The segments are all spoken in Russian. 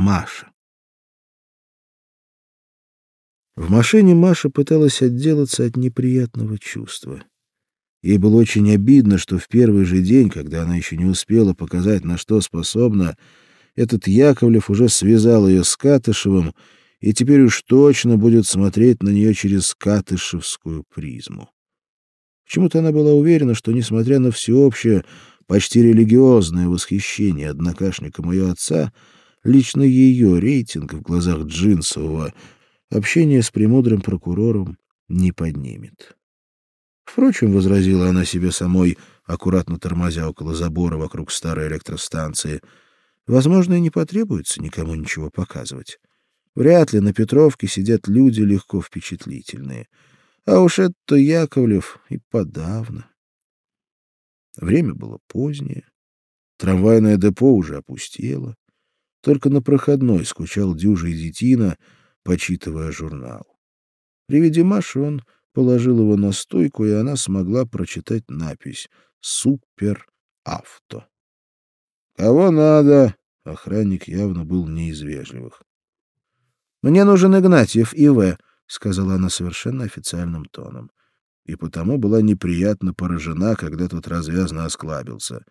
Маша. В машине Маша пыталась отделаться от неприятного чувства. Ей было очень обидно, что в первый же день, когда она еще не успела показать, на что способна, этот Яковлев уже связал ее с Катышевым и теперь уж точно будет смотреть на нее через катышевскую призму. Почему-то она была уверена, что, несмотря на всеобщее, почти религиозное восхищение однокашником ее отца, лично ее рейтинг в глазах Джинсового общение с премудрым прокурором не поднимет. Впрочем, возразила она себе самой, аккуратно тормозя около забора вокруг старой электростанции, возможно, и не потребуется никому ничего показывать. Вряд ли на Петровке сидят люди легко впечатлительные. А уж это Яковлев и подавно. Время было позднее. Трамвайное депо уже опустело. Только на проходной скучал дюжий детина — почитывая журнал. При виде Маши он положил его на стойку, и она смогла прочитать напись «Супер-авто». «Кого надо?» — охранник явно был не из вежливых. «Мне нужен Игнатьев И.В., — сказала она совершенно официальным тоном. И потому была неприятно поражена, когда тот развязно осклабился.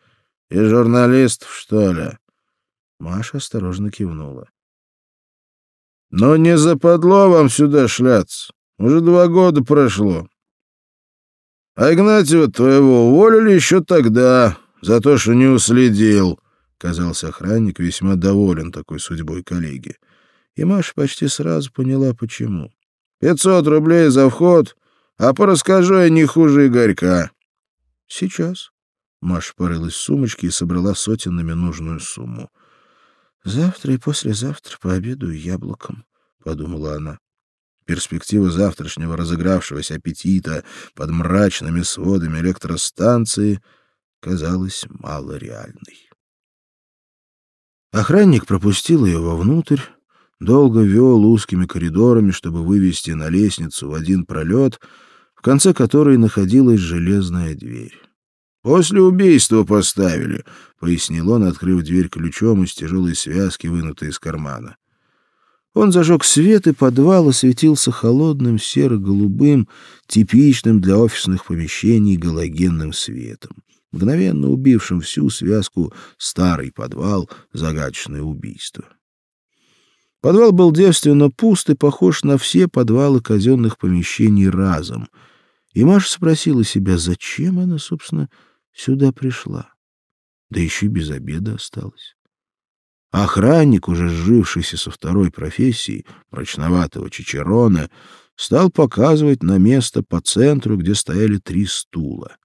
«И журналист, что ли?» Маша осторожно кивнула. Но не западло вам сюда шляться. Уже два года прошло. А Игнатьева твоего уволили еще тогда, за то, что не уследил. Казался охранник весьма доволен такой судьбой коллеги. И Маша почти сразу поняла, почему. «Пятьсот рублей за вход, а порасскажу я не хуже Игорька». «Сейчас». Маша порылась в сумочке и собрала сотенными нужную сумму. Завтра и послезавтра пообедаю яблоком, — подумала она. Перспектива завтрашнего разыгравшегося аппетита под мрачными сводами электростанции казалась малореальной. Охранник пропустил ее вовнутрь, долго вел узкими коридорами, чтобы вывести на лестницу в один пролет, в конце которой находилась железная дверь. «После убийства поставили», — пояснил он, открыв дверь ключом из тяжелой связки, вынутой из кармана. Он зажег свет, и подвал осветился холодным серо-голубым, типичным для офисных помещений галогенным светом, мгновенно убившим всю связку «старый подвал. Загадочное убийство». Подвал был девственно пуст и похож на все подвалы казенных помещений разом. И Маша спросила себя, зачем она, собственно, сюда пришла. Да еще и без обеда осталась. Охранник, уже сжившийся со второй профессией, прочноватого чичерона, стал показывать на место по центру, где стояли три стула.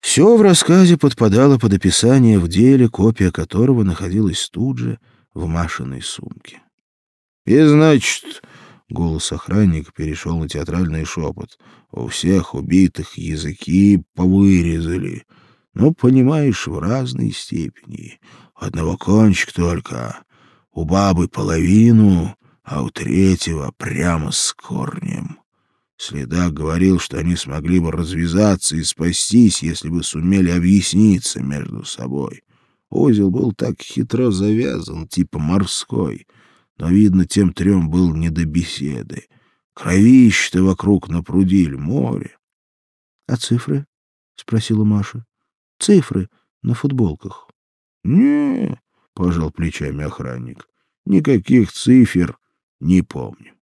Все в рассказе подпадало под описание в деле, копия которого находилась тут же, в Машиной сумке. «И, значит, Голос охранника перешел на театральный шепот. У всех убитых языки повырезали. Ну, понимаешь, в разной степени. Одного кончик только. У бабы половину, а у третьего прямо с корнем. Следак говорил, что они смогли бы развязаться и спастись, если бы сумели объясниться между собой. Узел был так хитро завязан, типа морской — но, видно, тем трем был не до беседы. Кровище-то вокруг напрудили море. — А цифры? — спросила Маша. — Цифры на футболках. — Не, — пожал плечами охранник, — никаких цифр не помню.